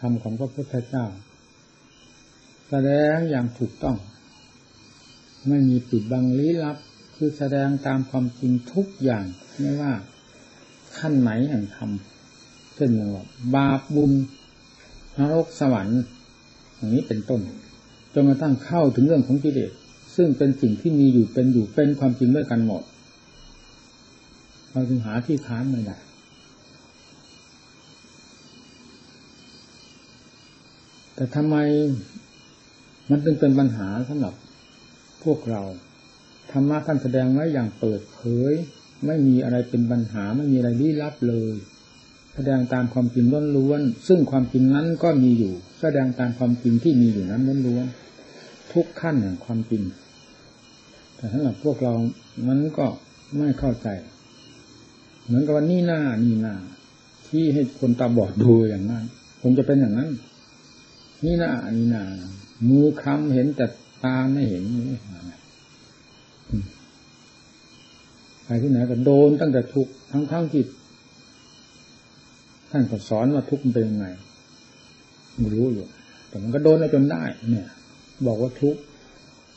ธรรมของพระพุทธเจ้า แสดงอย่างถูกต้อง ไม่มีปิดบังลี้ลับ คือแสดงตามความจริงทุกอย่างไม่ว่าขั้นไหนแห่งธรรมเช่นว่าบาปบุญนรกสวรรค์อย่างนี้เป็นต้นจนกระทั่งเข้าถึงเรื่องของกิเลสซึ่งเป็นสิ่งที่มีอยู่เป็นอยู่เป็นความจริงด้วยกันหมดเราจึงหาที่ค้านไม่ได้ แต่ทำไมมันจึงเป็นปัญหาสำหรับพวกเราธรรมะท่านแสดงไว้อย่างเปิดเผย ไม่มีอะไรเป็นปัญหาไม่มีอะไรลี้ลับเลย แสดงตามความจริงล้วนๆซึ่งความจริงนั้นก็มีอยู่ แสดงตามความจริงที่มีอยู่นั้นล้วนๆทุกขั้นแห่งความจริง แต่สำหรับพวกเรามันก็ไม่เข้าใจ เหมือนกับว่านี่หน้านี่หน้าที่ให้คนตาบอดดูอย่างนั้นคงจะเป็นอย่างนั้น นี่น้านี่หน้ามือค้ำเห็นแต่ตาไม่เห็นนี่ไปที่ไหนก็โดนตั้งแต่ทุกทั้งทั้งที่ท่านก็สอนว่าทุกมันเป็นยังไงไม่รู้อยู่ แต่มันก็โดนจนได้ เนี่ย บอกว่าทุก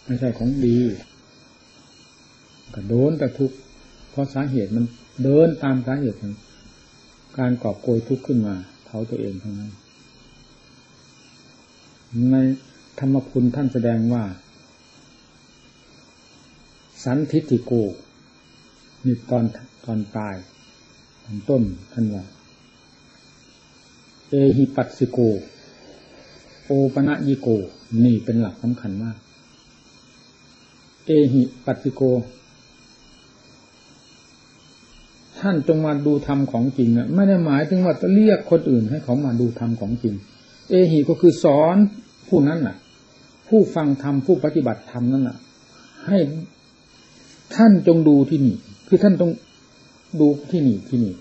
ไม่ใช่ของดีก็โดนแต่ทุกเพราะสาเหตุมันเดินตามสาเหตุของการกอบโกยทุกข์ขึ้นมาเผาตัวเองทั้งนั้น ในธรรมคุณท่านแสดงว่า สันทิติโกนี่ตอนตอนตายตอนต้นท่านว่าเอหิปัสสิโก โอปะยิโก นี่เป็นหลักสำคัญมาก เอหิปัสสิโก ท่านจงมาดูธรรมของจริงนะไม่ได้หมายถึงว่าจะเรียกคนอื่นให้เขามาดูธรรมของจริง เอหิก็คือสอนผู้นั้นน่ะ ผู้ฟังธรรมผู้ปฏิบัติธรรมนั่นน่ะ ให้ท่านจงดูที่นี่ คือท่านต้องดูที่นี่ที่นี่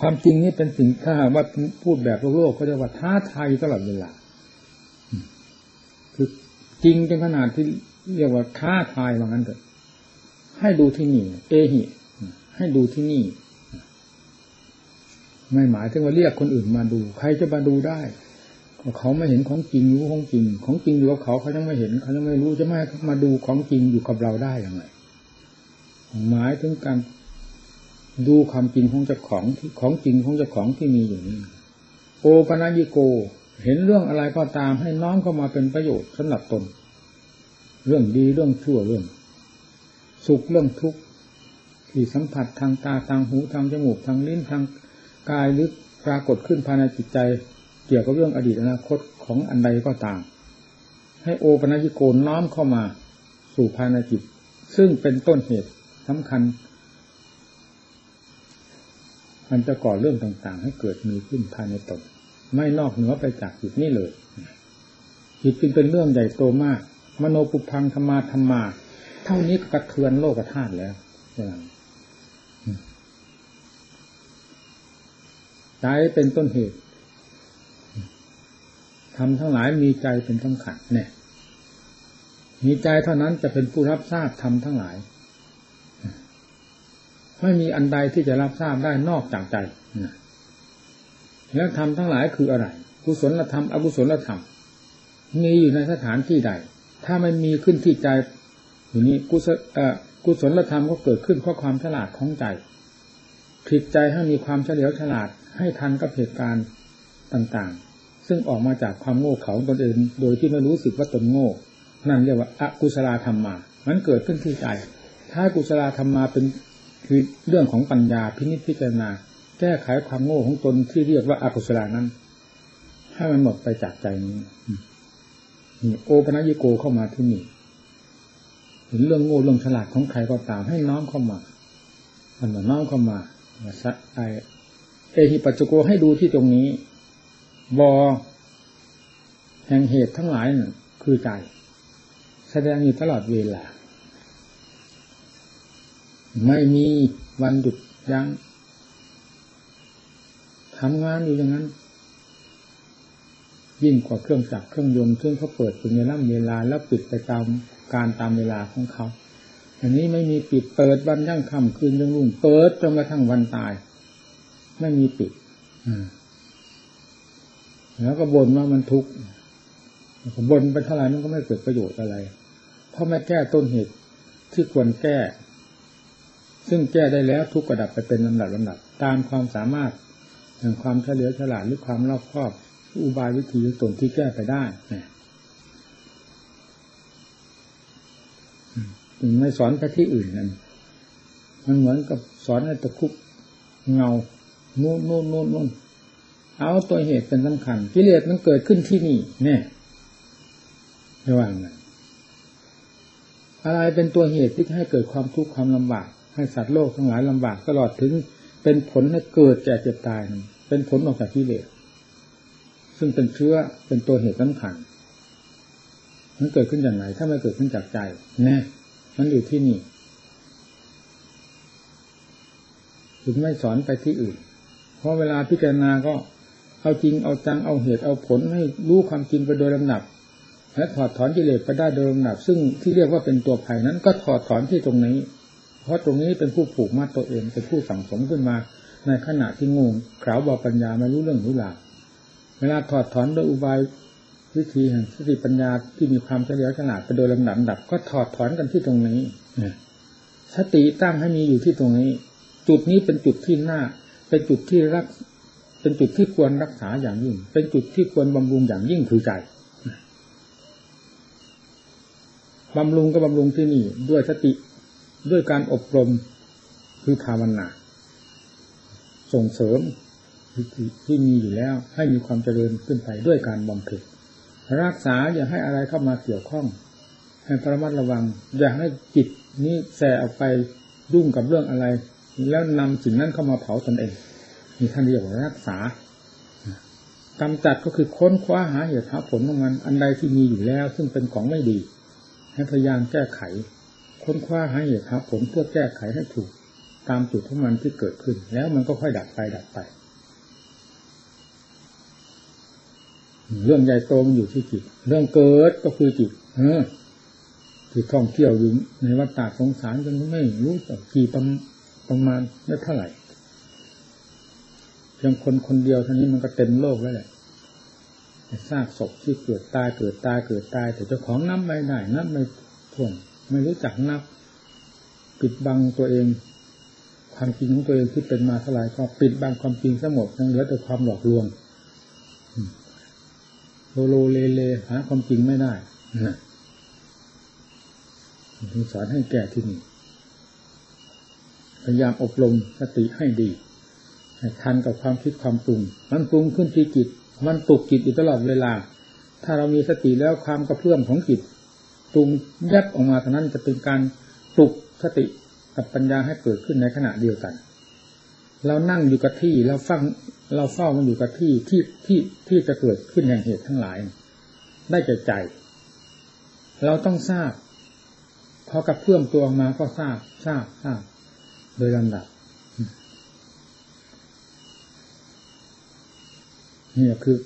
ความจริงนี่เป็นสิ่งถ้าว่าพูดแบบโลกเขาจะว่าท้าทายตลอดเวลาคือจริงจนขนาดที่เรียกว่าท้าทายว่างั้นเถอะให้ดูที่นี่ เอหิให้ดูที่นี่ ไม่หมายถึงว่าเรียกคนอื่นมาดู ใครจะมาดูได้เขาไม่เห็นของจริงรู้ของจริง ของจริงอยู่กับเขาเขายังไม่เห็นเขายังไม่รู้จะไม่มาดูของจริงอยู่กับเราได้อย่างไรหมายถึงการดูความจริงของเจ้าของที่ของจริงของเจ้าของที่มีอยู่นี่โอปนัญิโก เห็นเรื่องอะไรก็ตามให้น้อมเข้ามาเป็นประโยชน์สำหรับตน เรื่องดีเรื่องชั่วเรื่อง สุขเรื่องทุกข์ที่สัมผัสทางตาทางหูทางจมูกทางลิ้นทาง กายหรือปรากฏขึ้นภายในจิตใจ เกี่ยวกับเรื่องอดีตอนาคตของอันใดก็ตาม ให้โอปัญิโกน้อมเข้ามาสู่ภายในจิต ซึ่งเป็นต้นเหตุสำคัญ มันจะก่อเรื่องต่างๆ ให้เกิดมีขึ้นภายในตนไม่นอกเหนือไปจากจิตนี่เลย จิตจึงเป็นเรื่องใหญ่โตมาก มโนปุพังธรรมาธรรมา เท่านี้ก็กระเทือนโลกธาตุแล้วอย่าง ใจเป็นต้นเหตุทำทั้งหลายมีใจเป็นสำคัญเนี่ยมีใจเท่านั้นจะเป็นผู้รับทราบทำทั้งหลาย ไม่มีอันใดที่จะรับทราบได้นอกจากใจแล้วทำทั้งหลายคืออะไร กุศลธรรม อกุศลธรรม มีอยู่ในสถานที่ใด ถ้าไม่มีขึ้นที่ใจอย่างนี้กุศลกุศลธรรมก็เกิดขึ้นเพราะความฉลาดของใจ ผิดใจให้มีความเฉลียวฉลาดให้ทันกับเหตุการณ์ต่างๆ ซึ่งออกมาจากความโง่เขลาตนเองโดยที่ไม่รู้สึกว่าตนโง่ นั่นเรียกว่าอากุศลธรรมมา มันเกิดขึ้นที่ใจ ถ้ากุศลธรรมมาเป็นคือเรื่องของปัญญาพินิจพิจารณา แก้ไขความโง่ของตนที่เรียกว่าอากุศลานั้น ให้มันหมดไปจากใจนี้นี่โอปนัญิโกเข้ามาที่นี่เห็นเรื่องโง่เรื่องฉลาดของใครก็ตามให้น้อมเข้ามามันมาน้อมเข้ามา เอหิปัจจุโกให้ดูที่ตรงนี้บอแห่งเหตุทั้งหลายน่คือใจแสดงอยู่ตลอดเวลา ไม่มีวันหยุดยัง้งทำงานอยู่อย่างนั้น ยิ่งกว่าเครื่องจักรเครื่องยนต์ซึ่งเขาเปิดเป็นเวลาเวลาแล้วปิดไปตามการตามเวลาของเขา อันนี้ไม่มีปิดเปิดวันยั่งค่ำคืนยังรุ่งเปิดจนกระทั่งวันตาย ไม่มีปิดแล้วก็บ่นว่ามันทุกข์บ่นไปเท่าไหร่มันก็ไม่เกิดประโยชน์อะไร เพราะไม่แก้ต้นเหตุที่ควรแก้ ซึ่งแก้ได้แล้วทุกข์กระดับไปเป็นลำดับลำดับ ตามความสามารถแห่งความเฉลียวฉลาดหรือความรอบคอบอุบายวิธีตนที่แก้ไปได้ ไม่สอนไปที่อื่นนั่นมันเหมือนกับสอนให้ตะคุบเงานู่นนู่นนู่นนู่นเอาตัวเหตุเป็นสำคัญกิเลสมันเกิดขึ้นที่นี่เนี่ยระวังนะอะไรเป็นตัวเหตุที่ให้เกิดความทุกข์ความลำบาก ให้สัตว์โลกทั้งหลายลำบากตลอดถึงเป็นผลให้เกิดแก่เจ็บตาย เป็นผลออกจากกิเลสซึ่งเป็นเชื้อเป็นตัวเหตุสำคัญมันเกิดขึ้นอย่างไรถ้าไม่เกิดขึ้นจากใจแน่ มันอยู่ที่นี่ถึงไม่สอนไปที่อื่น เพราะเวลาพิจารณาก็เอาจริงเอาจังเอาเหตุเอาผลให้รู้ความจริงไปโดยลำดับ และถอดถอนกิเลสไปได้โดยลำดับ ซึ่งที่เรียกว่าเป็นตัวภัยนั้น ก็ถอดถอนที่ตรงนี้ เพราะตรงนี้เป็นผู้ผูกมัดตัวเองเป็นผู้สั่งสมขึ้นมา ในขณะที่งงข่าวบาปัญญาไม่รู้เรื่องรู้ราวเวลาถอดถอนโดยอุบาย วิธีแห่งสติปัญญาที่มีความเฉลียวฉลาดไปโดยลำดับดับ ก็ถอดถอนกันที่ตรงนี้สติตั้งให้มีอยู่ที่ตรงนี้ จุดนี้เป็นจุดที่หน้า เป็นจุดที่รัก เป็นจุดที่ควรรักษาอย่างยิ่ง เป็นจุดที่ควรบำรุงอย่างยิ่งคือใจบำรุงก็บำรุงที่นี่ด้วยสติด้วยการอบรมคือภาวนาส่งเสริมที่มีอยู่แล้วให้มีความเจริญขึ้นไปด้วยการบำเพ็ญ รักษาอย่าให้อะไรเข้ามาเกี่ยวข้อง ให้ประมัดระวัง อย่าให้จิตนี้แสออกไปยุ่งกับเรื่องอะไร แล้วนำสิ่งนั้นเข้ามาเผาตนเองมีท่านเรียกว่ารักษากำจัดก็คือค้นคว้าหาเหตุหาผลของมันอันใดที่มีอยู่แล้ว ซึ่งเป็นของไม่ดี ให้พยายามแก้ไข ค้นคว้าหาเหตุหาผลเพื่อแก้ไขให้ถูก ตามจุดของมันที่เกิดขึ้น แล้วมันก็ค่อยดับไปดับไป เรื่องใหญ่โตมันอยู่ที่จิต เรื่องเกิดก็คือจิตเออที่ท่องเที่ยวอยู่ในวัฏฏะสงสารจนไม่รู้จักกี่ประประมาณไม่เท่าไหร่เพียงคนคนเดียวเท่านี้มันก็เต็มโลกแล้วแหละซากศพที่เกิดตายเกิดตายเกิดตาย แต่เจ้าของนับไม่ได้นับไม่ถ้วนไม่รู้จักนับ ปิดบังตัวเอง ความจริงของตัวเองที่เป็นมาเท่าไหร่ก็ปิดบังความจริงทั้งหมดยังเหลือแต่ความหลอกลวง โลโลเลเลหาความจริงไม่ได้นะถึงสอนให้แก่ที่นี่พยายามอบรมสติให้ดี ให้ทันกับความคิดความปรุง มันปรุงขึ้นที่จิต มันตกจิตอยู่ตลอดเวลา ถ้าเรามีสติแล้วความกระเพื่อมของจิตปรุงยับออกมาเท่านั้นจะเป็นการปลุกสติกับปัญญาให้เกิดขึ้นในขณะเดียวกัน เรานั่งอยู่กับที่เราฟัง เราเฝ้ามันอยู่กับที่ที่ที่ที่จะเกิดขึ้นแห่งเหตุทั้งหลาย ได้ใจใจ เราต้องทราบพอกับเพื่อมตัวมาก็ทราบทราบทราบโดยลำดับนี่คือ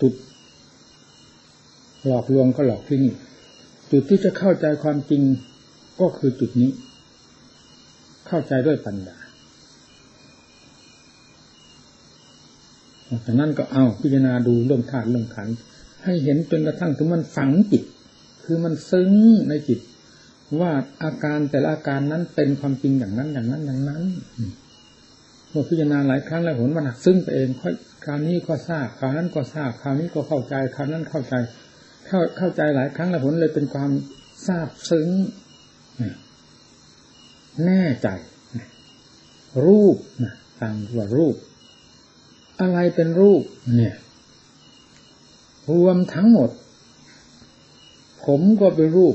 ตุดหลอกลวงก็หลอกที่นี่ จุดที่จะเข้าใจความจริงก็คือจุดนี้ เข้าใจด้วยปัญญา จากนั้นก็เอาพิจารณาดูเรื่องธาตุเรื่องขันให้เห็นจนกระทั่งถึงมันฝังจิต คือมันซึ้งในจิต ว่าอาการแต่ละอาการนั้นเป็นความจริงอย่างนั้นอย่างนั้นอย่างนั้นเมื่อพิจารณาหลายครั้งแล้วผลมันหักซึ้งไปเองค่อยคราวนี้ก็ทราบคราวนั้นก็ทราบคราวนี้ก็เข้าใจคราวนั้นเข้าใจ เข้าเข้าใจหลายครั้งแล้วผลเลยเป็นความทราบซึ้งแน่ใจ รูปนะต่างว่ารูป อะไรเป็นรูป เนี่ย รวมทั้งหมด ผมก็เป็นรูป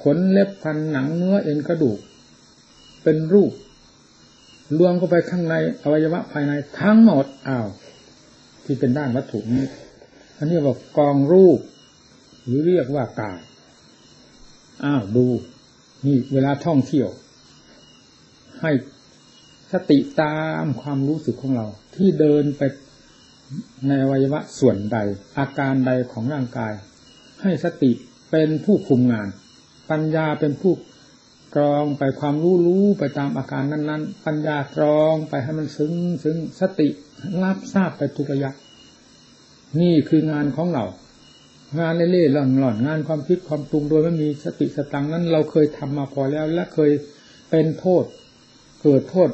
ขนเล็บพันหนังเนื้อเอ็นกระดูก เป็นรูป รวมเข้าไปข้างในอวัยวะภายในทั้งหมดอ้าวที่เป็นด้านวัตถุนี้อันนี้ว่ากองรูป หรือเรียกว่ากายอ้าวดู นี่เวลาท่องเที่ยว ให้ สติตามความรู้สึกของเรา ที่เดินไปในอวัยวะส่วนใด อาการใดของร่างกาย ให้สติเป็นผู้คุมงาน ปัญญาเป็นผู้ตรองไปความรู้รู้ไปตามอาการนั้น ๆ ปัญญาตรองไปให้มันซึ้งซึ้งสติรับทราบไปทุกระยะ นี่คืองานของเรา งานเล่ๆหล่อนๆงานความคิดความปรุงโดยไม่มีสติสตังนั้น เราเคยทำมาพอแล้วและเคยเป็นโทษ เกิดโทษ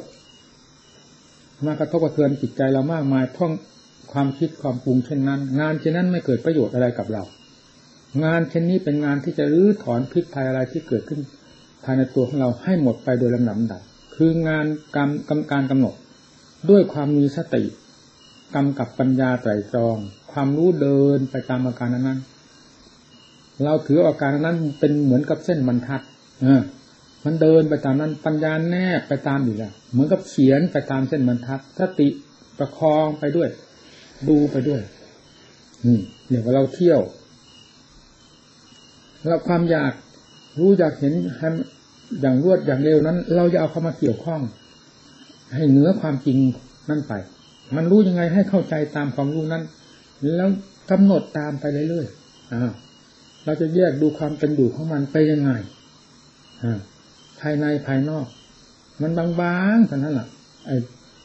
มากระทบกระเทือนจิตใจเรามากมายเพราะความคิดความปรุงเช่นนั้น งานเช่นนั้นไม่เกิดประโยชน์อะไรกับเรา งานเช่นนี้เป็นงานที่จะรื้อถอนพิษภัยอะไรที่เกิดขึ้น ภายในตัวของเราให้หมดไปโดยลำดับดับคืองานกรรมกรรมการกำหนด ด้วยความมีสติกำกับปัญญาไตรตรอง ความรู้เดินไปตามอาการนั้น เราถืออาการนั้นเป็นเหมือนกับเส้นบรรทัด เออ มันเดินไปตามนั้นปัญญาแนบไปตามอยู่แล้วเหมือนกับเขียนไปตามเส้นบรรทัดสติประคองไปด้วย ดูไปด้วยนี่เรียว่าเราเที่ยวแล้วความอยากรู้อยากเห็นอย่างรวดอย่างเร็วนั้น เราจะเอาเข้ามาเกี่ยวข้อง ให้เหนือความจริงนั่นไป มันรู้ยังไงให้เข้าใจตามความรู้นั้น แล้วกำหนดตามไปเรื่อยๆอ่าเราจะแยกดูความเป็นอยู่ของมันไปยังไงอ่า ภายในภายนอก มันบางๆเท่านั้นแหละไอ้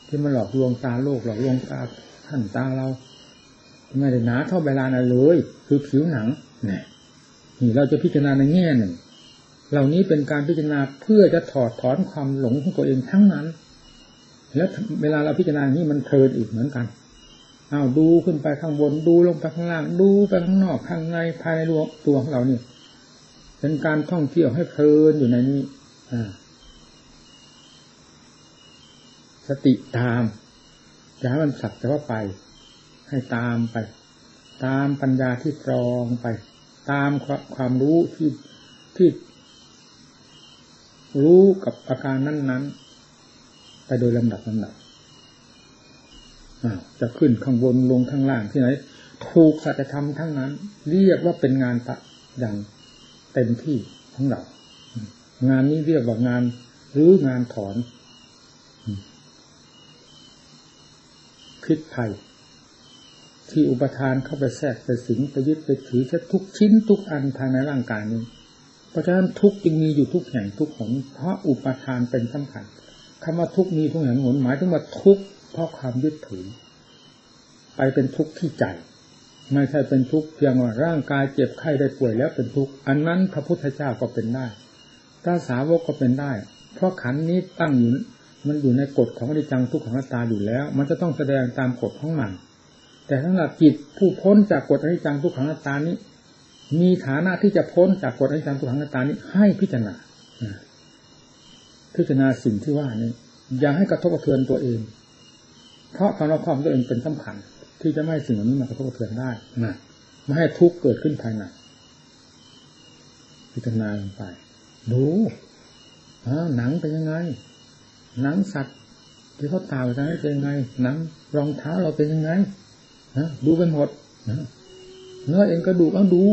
ที่มันหลอกลวงตาโลกหลอกลวงตาท่านตาเราไม่ได้หนาเท่าใบลานะเลย คือผิวหนังเนี่ยนี่เราจะพิจารณาในแง่หนึ่ง เหล่านี้เป็นการพิจารณาเพื่อจะถอดถอนความหลงของตัวเองทั้งนั้น แล้วเวลาเราพิจารณาอย่างนี้มันเพลินอีกเหมือนกันเอาดูขึ้นไปข้างบนดูลงไปข้างล่าง ดูไปข้างนอกข้างในภายในตัวของเราเนี่ยเป็นการท่องเที่ยวให้เพลินอยู่ในนี้ สติตามจะให้มันสักแต่ว่าไป ให้ตามไป ตามปัญญาที่ตรองไป ตามความรู้ที่ที่รู้กับอาการนั้น ๆ ไปโดยลำดับลำดับจะขึ้นข้างบนลงข้างล่างที่ไหน ถูกสัจธรรมทั้งนั้น เรียกว่าเป็นงานตะอย่างเต็มที่ของเรา งานนี้เรียกว่างานหรืองานถอนคิดไทยที่อุปทานเข้าไปแทรกไปสิงไปยึดไปถือแค่ทุกชิ้นทุกอันภายในร่างกายนี้ เพราะฉะนั้นทุกจึงมีอยู่ทุกแห่งทุกหนเพราะอุปทานเป็นสำคัญคำว่าทุกมีทุกแห่งหนหมายถึงว่าทุกเพราะความยึดถือ ไปเป็นทุกข์ที่ใจไม่ใช่เป็นทุกข์เพียงว่าร่างกายเจ็บไข้ได้ป่วยแล้วเป็นทุกข์อันนั้นพระพุทธเจ้าก็เป็นได้ พระสาวกก็เป็นได้ เพราะขันนี้ตั้งอยู่มันอยู่ในกฎของอนิจจังทุกขังตาอยู่แล้ว มันจะต้องแสดงตามกฎของมัน แต่สำหรับจิตผู้พ้นจากกฎอนิจจังทุกขังนัตตานี้ มีฐานะที่จะพ้นจากกฎอนิจจังทุกขังนัตตานี้ ให้พิจารณาพิจารณาสิ่งที่ว่านี้ อย่าให้กระทบกระเทือนตัวเอง เพราะความรับความตัวเองเป็นสำคัญ ที่จะไม่ให้สิ่งนี้มากระทบกระเทือนได้นะไม่ให้ทุกข์เกิดขึ้นภายในพิจารณาลงไป ดูหนังเป็นยังไง หนังสัตว์ที่เขาตายไปเป็นยังไง หนังรองเท้าเราเป็นยังไงดูไปหมดเนื้อเองกระดูกเอาดู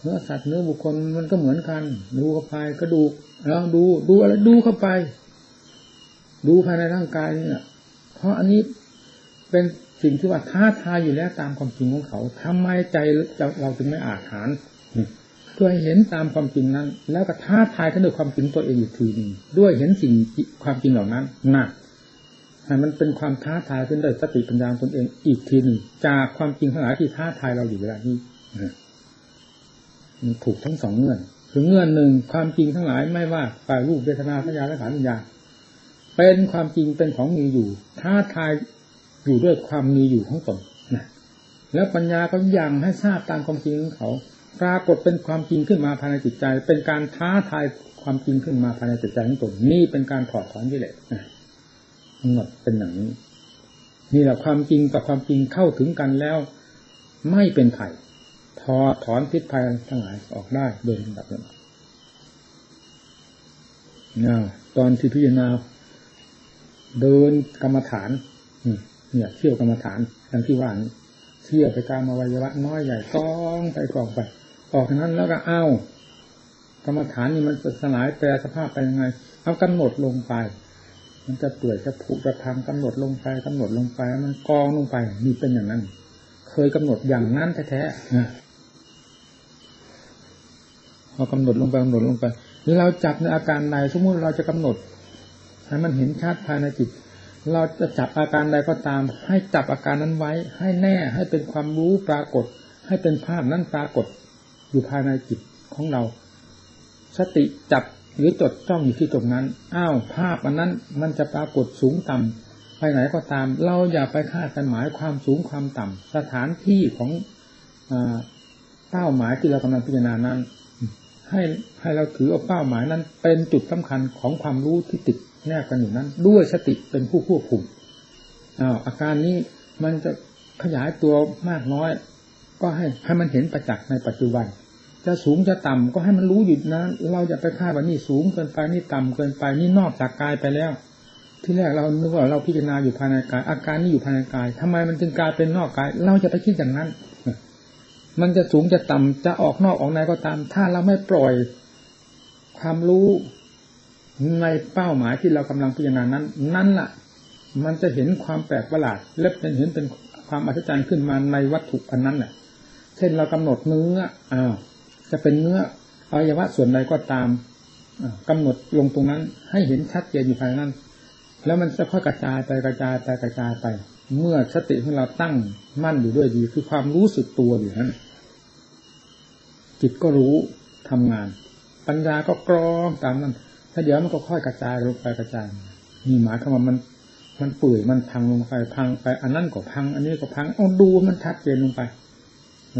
เนื้อสัตว์เนื้อบุคคลมันก็เหมือนกัน ดูเข้าไปกระดูกแล้วดู ดูอะไรดูเข้าไป ดูภายในร่างกายนี่แหละเพราะอันนี้เป็นสิ่งที่ว่าท้าทายอยู่แล้วตามความจริงของเขาทำไมใจเราจึงไม่อาจหาร พื่อให้เห็นตามความจริงนั้น แล้วก็ท้าทายกันด้วยความจริงตัวเองอีกทีหนึ่งด้วยเห็นสิ่งความจริงเหล่านั้นหนักให้มันเป็นความท้าทายขึ้นด้วยสติปัญญาตนเองอีกทีหนึ่งจากความจริงทั้งหลายที่ท้าทายเราอยู่เวลานี้มันถูกทั้งสองเงื่อนคือเงื่อนหนึ่งความจริงทั้งหลายไม่ว่าฝ่ายรูปเวทนาสัญญาและขันธ์วิญญาเป็นความจริงเป็นของมีอยู่ ท้าทายอยู่ด้วยความมีอยู่ของตนนะแล้วปัญญาก็ยังให้ทราบตามความจริงของเขา ปรากฏเป็นความจริงขึ้นมาภายในจิตใจ เป็นการท้าทายความจริงขึ้นมาภายในจิตใจของตนนี่เป็นการถอดถอนกิเลสนะทั้งหมดเป็นอย่างนี้นี่แหละความจริงกับความจริงเข้าถึงกันแล้ว ไม่เป็นไข่ถอดถอนพิษภัยทั้งหลายออกได้โดยลำดับลำดับนะตอนที่พิจารณาเดินกรรมฐานเนี่ยเที่ยวกรรมฐานดังที่ว่านี้ เที่ยวไปตามอวัยวะน้อยใหญ่กองไปกองไป ออกนั้นแล้วก็เอากรรมฐานนี่มันสลายแปลสภาพไปยังไง เอากำหนดลงไป มันจะเปื่อยจะผุจะพังกำหนดลงไปกำหนดลงไป มันกองลงไปนี่เป็นอย่างนั้น เคยกำหนดอย่างนั้นแท้ๆพอกำหนดลงไปกำหนดลงไปหรือเราจับในอาการใดสมมติเราจะกำหนดให้มันเห็นชัดภายในจิต เราจะจับอาการใดก็ตาม ให้จับอาการนั้นไว้ ให้แน่ให้เป็นความรู้ปรากฏ ให้เป็นภาพนั้นปรากฏ อยู่ภายในจิตของเรา สติจับหรือจดจ้องอยู่ที่ตรงนั้น อ้าวภาพอันนั้นมันจะปรากฏสูงต่ำไปไหนก็ตาม เราอย่าไปคาดกันหมายความสูงความต่ำสถานที่ของเป้าหมายที่เรากำลังพิจารณานั้น ให้ให้เราถือเอาเป้าหมายนั้น เป็นจุดสำคัญของความรู้ที่ติดแนบกันอยู่นั้น ด้วยสติเป็นผู้ควบคุมอ้าวอาการนี้มันจะขยายตัวมากน้อย ก็ให้ให้มันเห็นประจักษ์ในปัจจุบัน จะสูงจะต่ำก็ให้มันรู้อยู่นะ เราอย่าไปคาดว่านี่สูงเกินไปนี่ต่ำเกินไปนี่นอกจากกายไปแล้ว ที่แรกเรานึกว่าเราพิจารณาอยู่ภายในกายอาการนี้อยู่ภายในกายทำไมมันจึงกลายเป็นนอกกาย เราจะไปคิดอย่างนั้น มันจะสูงจะต่ำจะออกนอกออกในก็ตาม ถ้าเราไม่ปล่อยความรู้ในเป้าหมายที่เรากำลังพิจารณานั้น นั่นล่ะ มันจะเห็นความแปลกประหลาด และเป็นเห็นเป็นความอัศจรรย์ขึ้นมาในวัตถุอันนั้นแหละเช่นเรากำหนดเนื้ออ้าวจะเป็นเนื้ออวัยวะส่วนใดก็ตามกำหนดลงตรงนั้น ให้เห็นชัดเจนอยู่ภายนั้น แล้วมันจะค่อยกระจายไปกระจายไปกระจายไป เมื่อสติของเราตั้งมั่นอยู่ด้วยดี คือความรู้สึกตัวอยู่นั้น จิตก็รู้ทำงาน ปัญญาก็กรองตามนั้นถ้าเดี๋ยวมันก็ค่อยกระจายลงไปกระจายมีหมายคำว่ามัน มันเปื่อยมันพังลงไปพังไป อันนั้นก็พัง อันนี้ก็พังเอาดูมันชัดเจนลงไป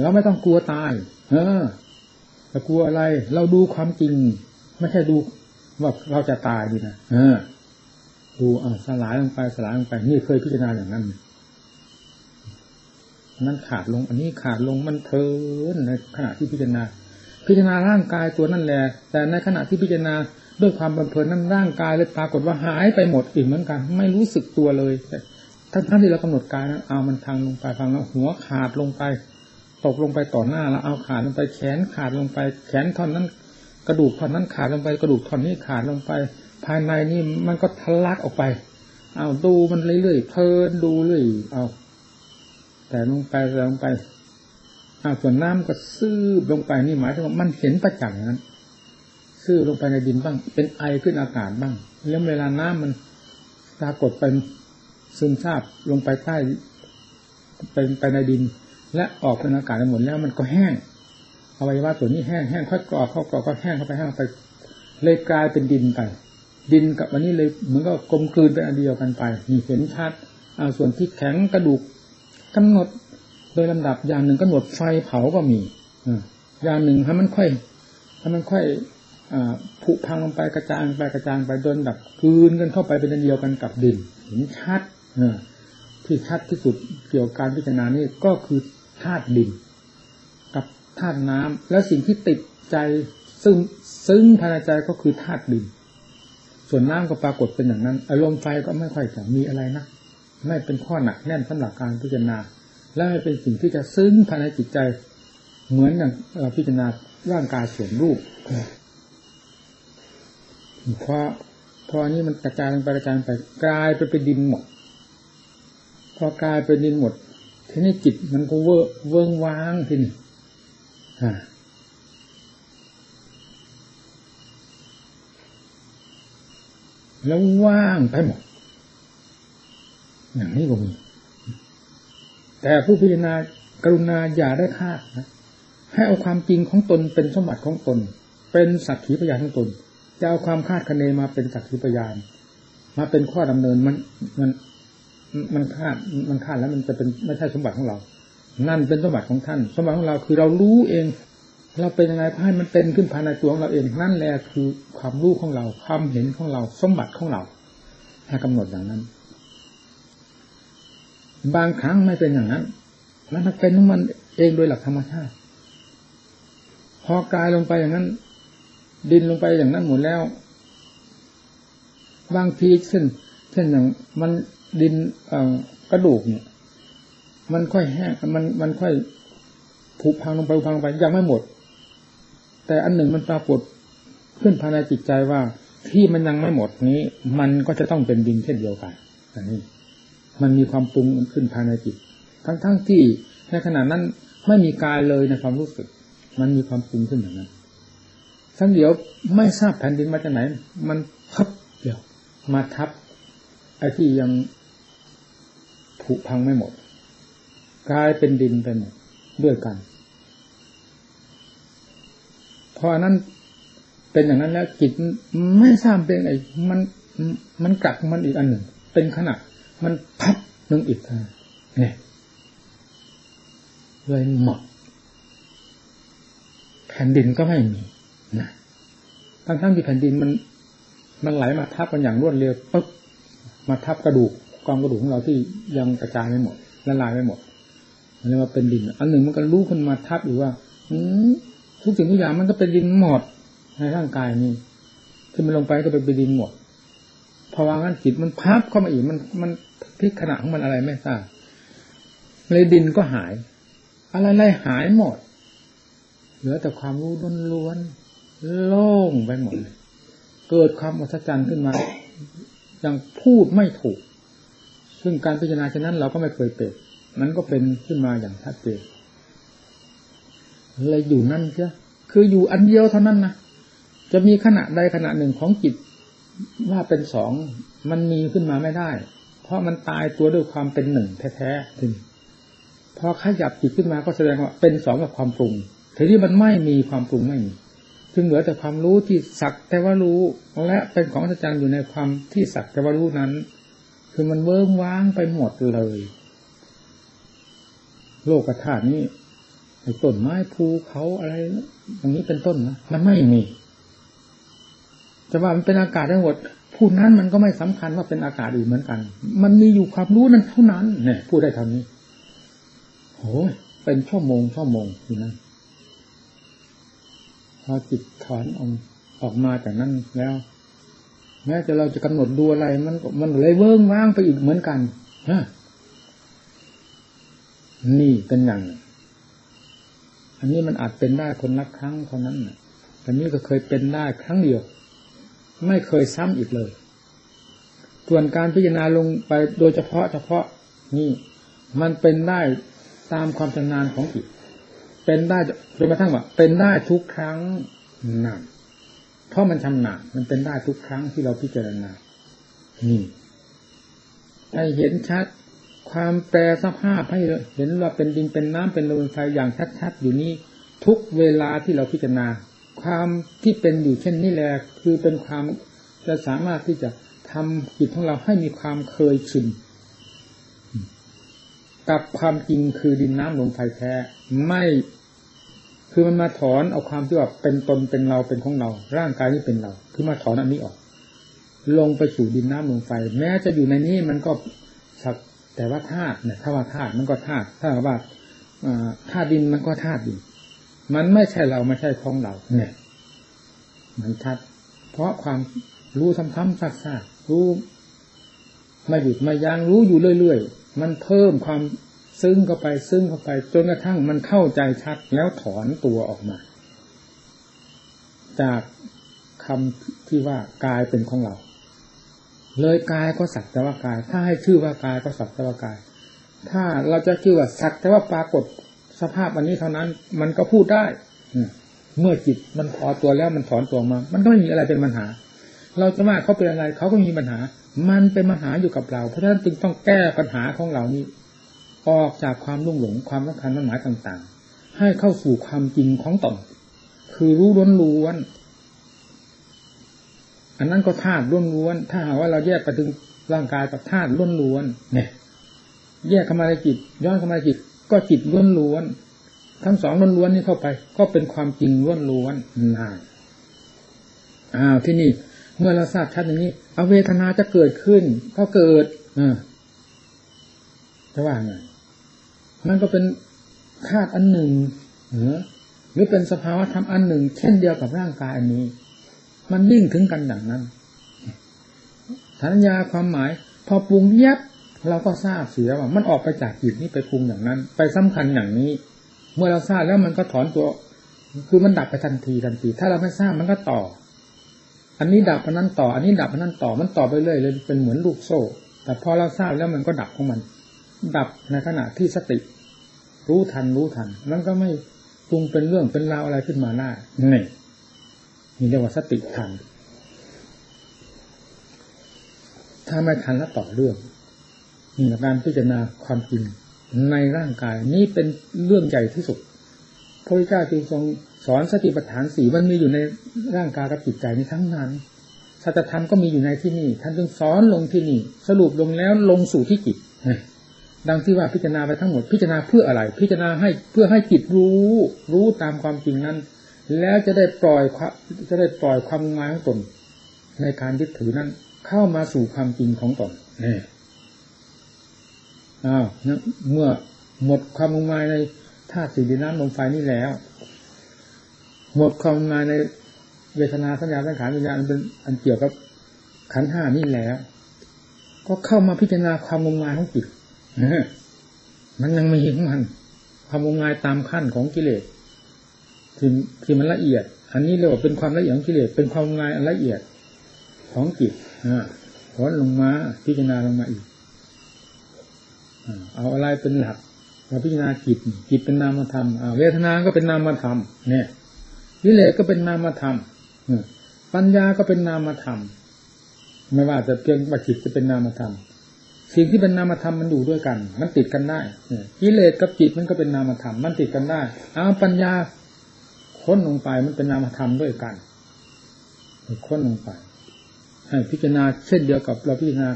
เราไม่ต้องกลัวตาย เออจะกลัวอะไร เราดูความจริง ไม่ใช่ดูว่าเราจะตายดีนะเออ ดูอ่าสลายลงไปสลายลงไป นี่เคยพิจารณาอย่างนั้น นั้นขาดลง อันนี้ขาดลงมันเทินในขณะที่พิจารณา พิจารณาร่างกายตัวนั่นแหละแต่ในขณะที่พิจารณาด้วยความบันเพลินนั้นร่างกายเลยปรากฏว่าหายไปหมดอีกเหมือนกัน ไม่รู้สึกตัวเลยทั้งทั้งที่เรากำหนดกายนั้นเอามันทางลงไปทางแล้วหัวขาดลงไป ตกลงไปต่อหน้าแล้วเอาขาดลงไปแขนขาดลงไป แขนท่อนนั้น กระดูกท่อนนั้นขาดลงไป กระดูกท่อนนี้ขาดลงไป ภายในนี่มันก็ทะลักออกไป เอาดูมันเรื่อยๆเพลินดูเรื่อยเอา แต่ลงไปลงไปอาส่วนน้ำก็ซื้อลงไปนี่หมายถึงว่ามันเห็นประจักษ์นั้นซื้อลงไปในดินบ้าง เป็นไอขึ้นอากาศบ้าง แล้วเวลาน้ำมันปรากฏเป็นซึมซาบลงไปใต้เป็นไปในดิน และออกเป็นอากาศไปหมดแล้วมันก็แห้งอวัยวะส่วนนี้แห้งแห้งค่อยกรอกเข้ากรอกก็แห้งเข้าไปแห้งไป เลยกลายเป็นดินไป ดินกับวันนี้เลยเหมือนก็กลมกลืนเป็นอันเดียวกันไปมีเห็นชัดส่วนที่แข็งกระดูก กำหนดโดยลำดับอย่างหนึ่งกำหนดไฟเผาก็มีอย่างหนึ่งให้มันค่อยให้มันค่อยผุพังลงไปกระจายไปกระจายไปโดนดับคืนกันเข้าไปเป็นเดียวกันกับดินเห็นชัดที่ชัดที่สุดเกี่ยวกับการพิจารณานี่ก็คือธาตุดิน กับธาตุน้ำแล้วสิ่งที่ติดใจซึ่งซึ้งภายในใจก็คือธาตุดิน ส่วนน้ำก็ปรากฏเป็นอย่างนั้น อารมณ์ไฟก็ไม่ค่อยจะมีอะไรนะ ไม่เป็นข้อหนักแน่นสำหรับการพิจารณา และไม่เป็นสิ่งที่จะซึ้งภายในจิตใจ เหมือนอย่างเราพิจารณาร่างกายส่วนรูปพอพอนี้มันกระจายลงไปกระจายไปกลายไปเป็นดินหมด พอกลายเป็นดินหมด ทีนี้จิตมันก็เวอเวิงว้างทีนี้แล้วว่างไปหมด อย่างนี้ก็มี แต่ผู้พิจารณากรุณาอย่าได้คาดนะให้เอาความจริงของตนเป็นสมบัติของตน เป็นสักขีพยานของตนจะเอาความคาดคะเนมาเป็นสักขีพยาน มาเป็นข้อดำเนินมันมันมันคาดมันคาดแล้วมันจะเป็นไม่ใช่สมบัติของเรา นั่นเป็นสมบัติของท่าน สมบัติของเราคือเรารู้เอง เราเป็นยังไงให้มันเป็นขึ้นภายในตัวของเราเอง นั่นแหละคือความรู้ของเรา ความเห็นของเรา สมบัติของเราให้กำหนดอย่างนั้น บางครั้งไม่เป็นอย่างนั้น แล้วมันเป็นของมันเองโดยหลักธรรมชาติ พอกายลงไปอย่างนั้น ดินลงไปอย่างนั้นหมดแล้ว บางทีเช่นเช่นอย่างมันดินกระดูกเนี่ย มันค่อยแห้งมันมันค่อยผุพังลงไปผุพังไปยังไม่หมด แต่อันหนึ่งมันปรากฏขึ้นภายในจิตใจว่าที่มันยังไม่หมดนี้ มันก็จะต้องเป็นดินเช่นเดียวกันอันนี้ มันมีความปรุงขึ้นภายในจิต ทั้งๆทที่ในขณะนั้นไม่มีกายเลยในความรู้สึก มันมีความปรุงขึ้นอย่างนั้นทั้งเดียวไม่ทราบแผ่นดินมาจากไหน มันพับเดียวมาทับไอ้ที่ยังผุพังไม่หมดกลายเป็นดินไปหมดด้วยกันพอนั้นเป็นอย่างนั้นแล้วจิตไม่ทราบเป็นไอ้มันมันกลับมันอีกอันหนึ่ง เป็นขนาด มันพับนึงอีกเนี่ยเลยหมดแผ่นดินก็ไม่มีนะทั้งทั้งที่แผ่นดินมัน มันไหลมาทับกันอย่างรวดเร็วปุ๊บมาทับกระดูกกองกระดูกของเราที่ยังกระจายไม่หมดละลายไม่หมดมันเลยมาเป็นดิน อันหนึ่งมันก็รู้ขึ้นมาทับอยู่ว่า อืทุกสิ่งทุกอย่างมันก็เป็นดินหมดในร่างกายนี้ที่มันลงไปก็เป็นดินหมดพอวางนั้นจิตมันพับเข้ามาอีกมันมัน พลิกขณะของมันอะไรไม่ทราบเลยดินก็หาย อะไรไรหายหมด เหลือแต่ความรู้ล้วนโล่งไปหมดเกิดความอัศจรรย์ขึ้นมา ยังพูดไม่ถูก ซึ่งการพิจารณาเช่นนั้นเราก็ไม่เคยเป็นมันก็เป็นขึ้นมาอย่างชัดเจนเลยอยู่นั่นเชียคืออยู่อันเดียวเท่านั้นนะจะมีขณะใดขณะหนึ่งของจิตว่าเป็นสองมันมีขึ้นมาไม่ได้ เพราะมันตายตัวด้วยความเป็นหนึ่งแท้ๆถึงพอขยับจิตขึ้นมาก็แสดงว่าเป็นสองกับความปรุงทีนี้มันไม่มีความปรุงไม่มีจึงเหลือแต่ความรู้ที่สักแต่ว่ารู้ และเป็นของอาจารย์อยู่ในความที่สักแต่ว่ารู้นั้น คือมันเวิ้งว้างไปหมดเลย โลกธาตุนี้ไอ้ต้นไม้ภูเขาอะไรอย่างนี้เป็นต้นนะมันไม่มีจะว่ามันเป็นอากาศทั้งหมด พูดนั้นมันก็ไม่สำคัญว่าเป็นอากาศอื่นเหมือนกัน มันมีอยู่ความรู้นั้นเท่านั้นเนี่ยพูดได้เท่านี้โอ้ยเป็นชั่วโมงชั่วโมงอยู่นั้นพอจิตถอนออกออกมาจากนั้นแล้วแม้จะเราจะกำหนดดูอะไร มันมันเลยเวิ้งว่างไปอีกเหมือนกันฮะนี่เป็นอย่างอันนี้มันอาจเป็นได้คนละครั้งเท่านั้นอันนี้ก็เคยเป็นได้ครั้งเดียว ไม่เคยซ้ำอีกเลย ส่วนการพิจารณาลงไปโดยเฉพาะเฉพาะนี่มันเป็นได้ตามความชำนาญของจิตเป็นได้จนกระทั่งว่า เป็นได้ทุกครั้งนั่นเพราะมันชำนาญมันเป็นได้ทุกครั้งที่เราพิจารณา นี่ให้เห็นชัดความแปรสภาพให้เห็นว่าเป็นดินเป็นน้ำเป็นลมไฟอย่างชัดๆอยู่นี้ทุกเวลาที่เราพิจารณา ความที่เป็นอยู่เช่นนี้แหละคือเป็นความจะสามารถที่จะทำจิตของเราให้มีความเคยชินกับความจริงคือดินน้ำลมไฟแท้ไม่คือมันมาถอนเอาความที่ว่าเป็นตนเป็นเราเป็นของเรา ร่างกายนี้เป็นเรา คือมาถอนอันนี้ออก ลงไปสู่ดินน้ำลมไฟ แม้จะอยู่ในนี้มันก็สักแต่ว่าธาตุเนี่ยถ้าว่าธาตุมันก็ธาตุถ้าว่าธาตุดินมันก็ธาตุดิน มันไม่ใช่เราไม่ใช่ของเรา เนี่ย มันชัด เพราะความรู้ซ้ำๆซักๆรู้ไม่หยุดไม่ยั้งรู้อยู่เรื่อยๆ มันเพิ่มความซึ้งเข้าไปซึ้งเข้าไป จนกระทั่งมันเข้าใจชัดแล้วถอนตัวออกมา จากคำที่ว่ากายเป็นของเรา เลยกายก็สักแต่ว่ากาย ถ้าให้ชื่อว่ากายก็สักแต่ว่ากาย ถ้าเราจะชื่อว่าสักแต่ว่าปรากฏ สภาพอันนี้เท่านั้น มันก็พูดได้เมื่อจิตมันพอตัวแล้วมันถอนตัวมา มันก็ไม่มีอะไรเป็นปัญหา เราจะว่าเขาเป็นอะไรเขาก็มีปัญหา มันเป็นปัญหาอยู่กับเรา เพราะฉะนั้นจึงต้องแก้ปัญหาของเรานี้ ออกจากความลุ่งหลงความสำคัญมั่นหมายต่างๆ ให้เข้าสู่ความจริงของตนคือรู้ล้นล้วนอันนั้นก็ธาตุล้วนล้วน ถ้าหากว่าเราแยกไปถึงร่างกายกับธาตุล้วนล้วนเนี่ยแยกเข้ามาในจิตย้อนเข้ามาในจิต ก็จิตล้วนล้วนทั้งสองล้วนล้วนนี่เข้าไป ก็เป็นความจริงล้วนล้วนนานอ้าวที่นี่เมื่อเราทราบชัดอย่างนี้เอาเวทนาจะเกิดขึ้น ก็เกิดอ่าจะว่าไงมันก็เป็นธาตุอันหนึ่งหรือเป็นสภาวะธรรมอันหนึ่ง เช่นเดียวกับร่างกายอันนี้ มันยิ่งถึงกันอย่างนั้นสัญญาความหมาย พอปรุงยับ เราก็ทราบเสียว่ามันออกไปจากจิตนี้ไปปรุงอย่างนั้น ไปสำคัญอย่างนี้ เมื่อเราทราบแล้วมันก็ถอนตัว คือมันดับไปทันทีทันที ถ้าเราไม่ทราบมันก็ต่อ อันนี้ดับอันนั้นต่อ อันนี้ดับอันนั้นต่อมันต่อไปเรื่อยเลยเป็นเหมือนลูกโซ่ แต่พอเราทราบแล้วมันก็ดับของมัน ดับในขณะที่สติ รู้ทันรู้ทันมันก็ไม่ปรุงเป็นเรื่องเป็นราวอะไรขึ้นมาได้นี่นี่เรียกว่าสติทันถ้าไม่ทันแล้วต่อเรื่อง นี่การพิจารณาความจริงในร่างกายนี่เป็นเรื่องใหญ่ที่สุดพระพุทธเจ้าจึงทรงสอนสติปัฏฐานสี่มันมีอยู่ในร่างกายกับจิตใจนี้ทั้งนั้นสัจธรรมก็มีอยู่ในที่นี่ ท่านจึงสอนลงที่นี่ สรุปลงแล้วลงสู่ที่จิตดังที่ว่าพิจารณาไปทั้งหมดพิจารณาเพื่ออะไร พิจารณาให้เพื่อให้จิตรู้ รู้ตามความจริงนั้น แล้วจะได้ปล่อยจะได้ปล่อยความงายของตนในการยึดถือนั้น เข้ามาสู่ความจริงของตนนี่ อ้าวเมื่อหมดความงายในธาตุสี่ดินน้ำลมไฟนี่แล้ว หมดความงายในเวทนาสัญญาสังขารวิญญาณเป็นอันเกี่ยวกับขันห้านี่แล้ว ก็เข้ามาพิจารณาความงมงายของจิตมันยังไม่เห็นมันความงมงายตามขั้นของกิเลสที่ที่มันละเอียด อันนี้เรียกว่าเป็นความละเอียดของกิเลสเป็นความงมงายอันละเอียดของจิตอ่าถอนลงมาพิจารณาลงมาอีก เอาอะไรเป็นหลักเราพิจารณาจิตจิตเป็นนามธรรมเวทนาก็เป็นนามธรรมเนี่ยกิเลก็เป็นนามธรรมปัญญาก็เป็นนามธรรมไม่ว่าจะเพียงว่าจิตจะเป็นนามธรรมสิ่งที่เป็นนามธรรมมันอยู่ด้วยกัน มันติดกันได้กิเลสกับจิตมันก็เป็นนามธรรม มันติดกันได้เอาปัญญาค้นลงไปมันเป็นนามธรรมด้วยกันค้นลงไปให้พิจารณาเช่นเดียวกับเราพิจารณา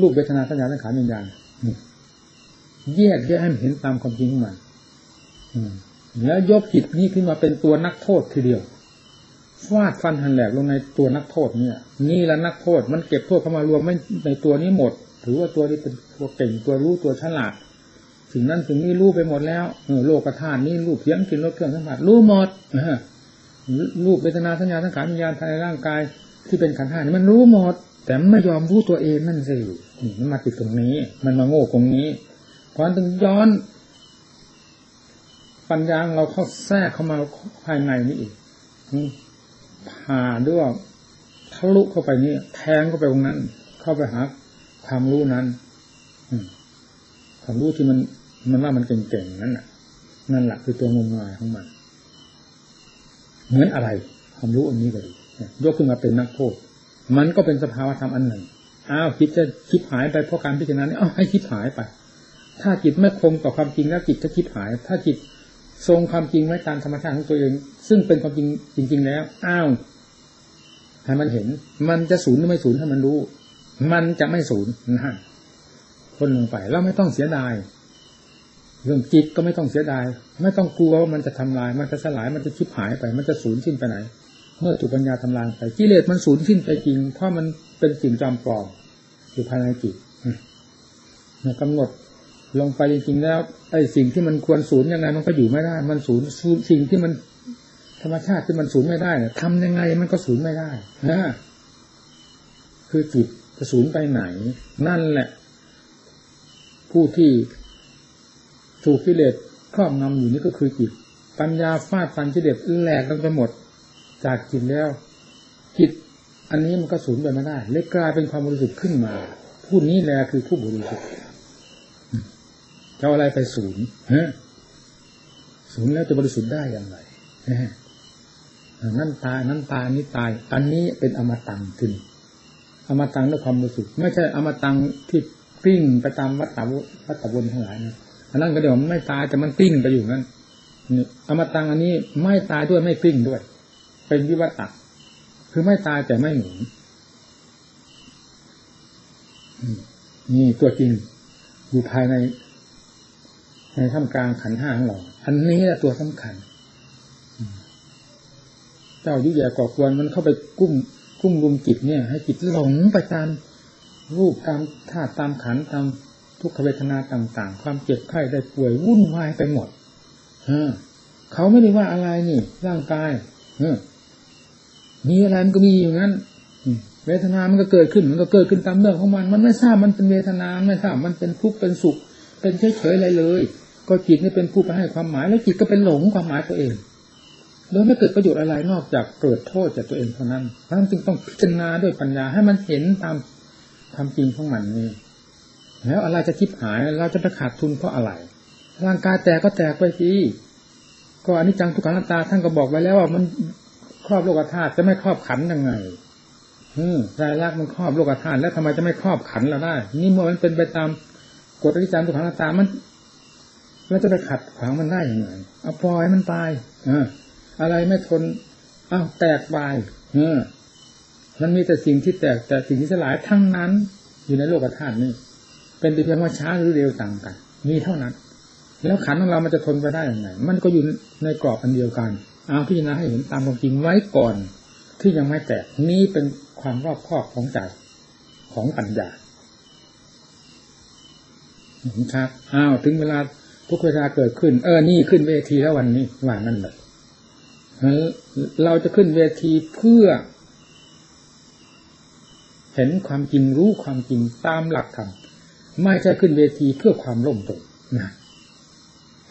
รูปเวทนาสัญญาสังขารวิญญาณ แยกแยกให้เห็นตามความจริงของมันแล้วยกจิตนี้ขึ้นมาเป็นตัวนักโทษทีเดียวฟาดฟันหันแหลกลงในตัวนักโทษเนี่ย นี่และนักโทษมันเก็บโทษเข้ามารวมไม่ในตัวนี้หมด ถือว่าตัวนี้เป็นตัวเก่งตัวรู้ตัวฉลาดสิ่งนั้นสิ่งนี้รู้ไปหมดแล้วโลกธาตุนี้รูปเพียงกินรสเครื่องสัมผัสรู้หมดรูปเวทนาสัญญาสังขารวิญญาณภายในร่างกายที่เป็นขันธ์ห้านี่มันรู้หมด แต่ไม่ยอมรู้ตัวเองนั่นสินี่มันมาติดตรงนี้ มันมาโง่ตรงนี้ เพราะนั้นต้องย้อน ปัญญาเราเข้าแทรกเข้ามาภายในนี่อีกผ่าด้วยทะลุเข้าไปนี่แทงเข้าไปตรงนั้น เข้าไปหาความรู้นั้นความรู้ที่มันมันว่ามันเก่งๆนั่นน่ะนั่นแหละคือตัวงมงายของมัน เหมือนอะไร ความรู้อันนี้ก็ดียกขึ้นมาเป็นนักโทษมันก็เป็นสภาวะธรรมอันหนึ่งอ้าวคิดจะคิดหายไปเพราะการพิจารณาเนี่อ้าวให้คิดหายไป ถ้าจิตไม่คงต่อความจริงแล้วจิตจะคิดหาย ถ้าจิตทรงความจริงไว้ตามธรรมชาติของตัวเอง ซึ่งเป็นความจริงจริง ๆ แล้ว อ้าวให้มันเห็น มันจะศูนย์หรือไม่ศูนย์ให้มันรู้ มันจะไม่ศูนย์นะคนลงไปแล้วไม่ต้องเสียดายเรื่องจิตก็ไม่ต้องเสียดาย ไม่ต้องกลัวว่ามันจะทำลาย มันจะสลายมันจะชิบหายไป มันจะสูญสิ้นไปไหน เมื่อถูกปัญญาทำลายไปกิเลสมันสูญสิ้นไปจริงเพรามันเป็นสิ่งจำปลอมอยู่ภายในจิตกำหนด ลงไปจริงๆแล้วไอ้สิ่งที่มันควรศูนย์ยังไง มันก็อยู่ไม่ได้ มันศูนย์สิ่งที่มันธรรมชาติที่มันศูนย์ไม่ได้เนี่ยทำยังไงมันก็ศูนย์ไม่ได้นะคือจิตจะศูนย์ไปไหน นั่นแหละ ผู้ที่ถูกกิเลสครอบงำอยู่นี่ก็คือจิต ปัญญาฟาดฟันกิเลสแหลกลงไปหมด จากจิตแล้ว จิต อันนี้มันก็ศูนย์ไปไม่ได้เลยกลายเป็นความบริสุทธิ์ขึ้นมา ผู้นี้แหละคือผู้บริสุทธิ์ จะอะไรไปศูนย์ฮะศูนย์แล้วจะบริสุทธิ์ได้อย่างไรนั่นตายนั่นตายนี้ตาย อันนี้เป็นอมตังขึ้นอมตังด้วยความบริสุทธิ์ไม่ใช่อมตังที่กลิ้งไปตามวัฏฏะวัฏฏะวนทั้งหลายนะอันนั้นก็เดี๋ยวมันไม่ตายแต่มันกลิ้งไปอยู่นั่นอมตังอันนี้ไม่ตายด้วยไม่กลิ้งด้วย เป็นวิวัตตะคือไม่ตายแต่ไม่หมุนนี่ตัวจริงอยู่ภายใน ในท่ามกลางขันห้าของเรา อันนี้แหละตัวสำคัญ เจ้ายุแย่ก่อควรมันเข้าไปกุ้มกุ้มรุมจิตเนี่ย ให้จิตหลงไปตามรูปตามธาตุตามขันตามทุกขเวทนาต่าง ๆ ความเจ็บไข้ได้ป่วยวุ่นวายไปหมดเขาไม่ได้ว่าอะไรนี่ ร่างกายมีอะไรมันก็มีอย่างนั้นเวทนามันก็เกิดขึ้น มันก็เกิดขึ้นตามเรื่องของมัน มันไม่ทราบมันเป็นเวทนา ไม่ทราบมันเป็นทุกข์เป็นสุข เป็นเฉยๆอะไรเลย ก็จิตนี่เป็นผู้ไปให้ความหมายแล้วจิตก็เป็นหลงความหมายตัวเองโดยไม่เกิดประโยชน์อะไรนอกจากเกิดโทษจากตัวเองเท่านั้นเพรานจึงต้องพิจารณาด้วยปัญญาให้มันเห็นตามความจริงของมันนี่แล้วอะไรจะคิดหายเราจะไปขาดทุนเพราะอะไร ร่างกายแตกก็แตกไปสิก็อันนี้จังทุกขังตาท่านก็บอกไว้แล้วว่ามันครอบโลกธาตุจะไม่ครอบขันยังไงอืมรายลักมันครอบโลกธาตุแล้วทำไมจะไม่ครอบขันเราได้ นี่เมื่อมันเป็นไปตามกฎอนิจจังทุกขังตามัน แล้วจะไปขัดขวางมันได้อยังไงเอาปล่อยมันตายอ่าอะไรไม่ทนอ้าวแตกไปเออมันมีแต่สิ่งที่แตกแต่สิ่งที่สลายทั้งนั้น อยู่ในโลกธาตุนี้ เป็นเพียงว่าช้าหรือเร็วต่างกัน มีเท่านั้น แล้วขันของเรามันจะทนไปได้อยังไงมันก็อยู่ในกรอบอันเดียวกันเอาพิจารณาให้เห็นตามความจริงไว้ก่อน ที่ยังไม่แตกนี้เป็นความรอบคอบของใจของปัญญาเห็นครับอ้าวถึงเวลา ทุกเวลาเกิดขึ้น เออ นี่ขึ้นเวทีแล้ววันนี้ว่านั่นแหละเราจะขึ้นเวทีเพื่อ เห็นความจริงรู้ความจริงตามหลักธรรมไม่ใช่ขึ้นเวทีเพื่อความล่มตกนะ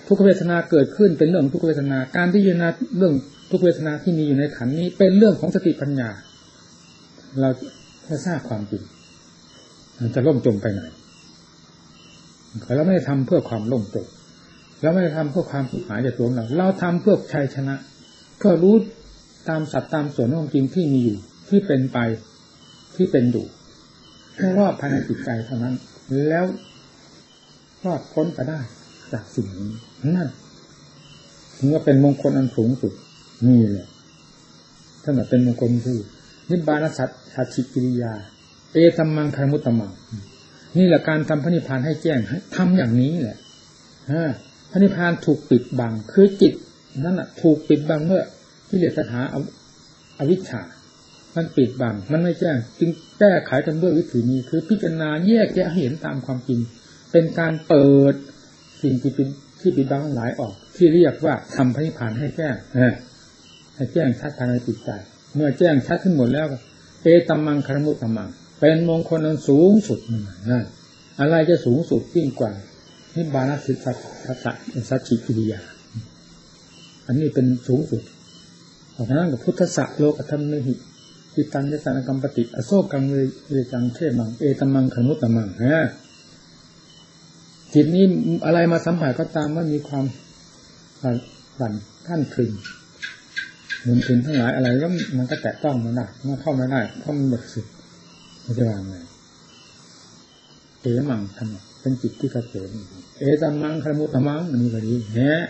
ทุกเวทนาเกิดขึ้นเป็นเรื่องทุกเวทนาการพิจารณาเรื่องทุกเวทนาที่มีอยู่ในขันนี้ เป็นเรื่องของสติปัญญา เราจะทราบความจริงมันจะล่มจมไปไหนเราไม่ได้ทำเพื่อความล่มจม เราไม่ได้ทำเพื่อความสุขหายจากตัวเรา เราทำเพื่อชัยชนะ เพื่อรู้ตามสัตว์ตามส่วนของจริงที่มีอยู่ ที่เป็นไปที่เป็นอยู่แค่รอบภายในจิตใจเท่านั้น แล้วรอดพ้นไปได้จากสิ่งนี้นั่นถึงว่าเป็นมงคลอันสูงสุดนี่แหละถ้าแบบเป็นมงคลคือนิบานสัตสัชิกิริยา เอตัมมังคารมุตตมังนี่แหละการทำพระนิพพานให้แจ้งทำอย่างนี้แหละพ ระนิพพานถูกปิดบัง คือจิตนั่นแหะถูกปิดบังเมื่อที่เหลือสถาอวิชชา มันปิดบัง มันไม่แจ้ง จึงแก้ไขกันด้วยวิถีนี้ คือพิจารณาแยกแยะเห็นตามความจริง เป็นการเปิดสิ่งที่เป็นที่ปิดบังหลายออก ที่เรียกว่าทำพระนิพพานให้แจ้งให้แจ้งชัดภายในจิตใจ เมื่อแจ้งชัดขึ้นหมดแล้วเอตัมมังคารมุตตัมมัง เป็นมงคลอันสูงสุดนั่นอะไรจะสูงสุดยิ่งกว่า นิบานัสิทธัตตะสัจจิกิริยา อันนี้เป็นสูงสุดเพราะนั้นกับพุทธะโลกธรรมนิหิจิตังยสานกรรมปฏิอโศกังเวจังเทมังเอตมังขนุตมังฮะจิตนี้อะไรมาสัมผัสก็ตามว่ามีความสั่นท่านคึงหมุนถึงทั้งหลายอะไรก็มันก็แตะต้องมันได้มันเข้าไม่ได้เพราะมันหมดสิทธิ์มันจะวางไงเอมังทำเป็นจิตที่กระเสริม เอตัมมังคารมุตมังอันนี้ก็ดีแฮะ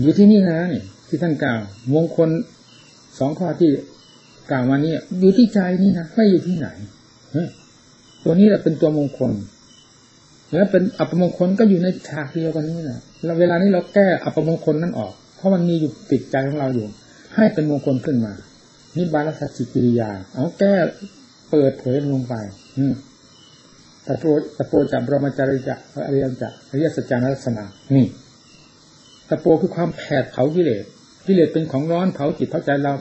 อยู่ที่นี่นะนี่ที่ท่านกล่าวมงคลสองข้อที่กล่าวมานี้อยู่ที่ใจนี่นะไม่อยู่ที่ไหนตัวนี้แหละเป็นตัวมงคลแล้วเป็นอัปมงคลก็อยู่ในฉากเดียวกันนี่แหละเราเวลานี้เราแก้อัปมงคลนั้นออก เพราะมันมีอยู่ติดใจของเราอยู่ ให้เป็นมงคลขึ้นมานิบาลสัจจิกิริยา เอาแก้เปิดเผยลงไป อื ตะโพตะโพจับบรมจาริจะอริยจักอริยสัจจานัสนานี่ตะโพคือความแผดเผากิเลสกิเลสเป็นของร้อนเผาจิตเผาใจเรา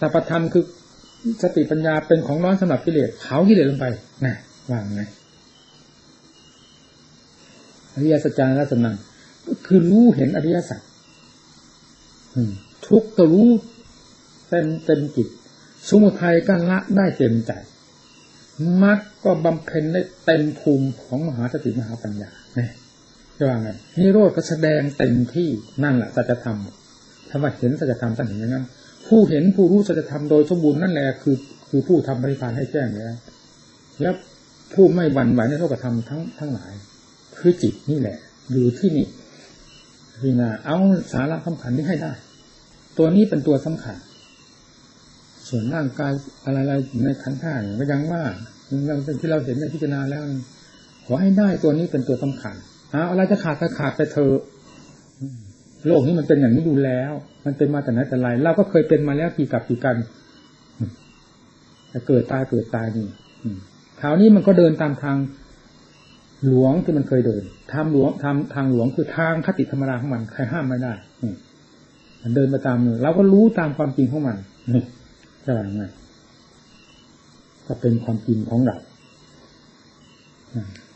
สัพธรรมคือสติปัญญาเป็นของร้อนสำหรับกิเลสเผากิเลสลงไปนะว่างไงอริยสัจจานัสนาก็คือรู้เห็นอริยสัจทุกก็รู้เต็มเต็มจิตสมุทัยก็ละได้เต็มใจ มรรคก็บำเพ็ญได้เต็มภูมิของมหาสติมหาปัญญาเนี่ยจะว่าไงนิโรธก็แสดงเต็มที่นั่นแหละสัจธรรมถ้าว่าเห็นสัจธรรมท่านเห็นอย่างนั้น ผู้เห็นผู้รู้สัจธรรมโดยสมบูรณ์นั่นแหละคือ คือผู้ทำปฏิภาณให้แจ้งแล้วแล้วผู้ไม่หวั่นไหวในโลกธรรมทั้งทั้งหลาย คือจิตนี่แหละ อยู่ที่นี่พี่นาเอาสาระสำคัญที่ให้ได้ ตัวนี้เป็นตัวสำคัญ ส่วนร่างกายอะไรๆในขันธ์ท่าก็ยังว่าที่เราเห็นในพิจารณาแล้ว ขอให้ได้ตัวนี้เป็นตัวสำคัญเอาอะไรจะขาดก็ขาดไปเถอะโลกนี้มันเป็นอย่างนี้ดูแล้ว มันเป็นมาแต่ไหนแต่ไรเราก็เคยเป็นมาแล้วกี่กับกี่กันแต่เกิดตายเกิดตายนี่คราวนี้มันก็เดินตามทางหลวงที่มันเคยเดินทางหลวงทางทางหลวงคือทางคติธรรมราของมันใครห้ามไม่ได้มันเดินมาตามเราก็รู้ตามความจริงของมันนี่ จะว่าไงก็เป็นความจริงของเรา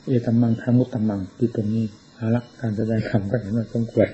เอตัมมังคามุตตัมมังที่ตรงนี้เอาละการแสดงคำก็เห็นว่าสมควร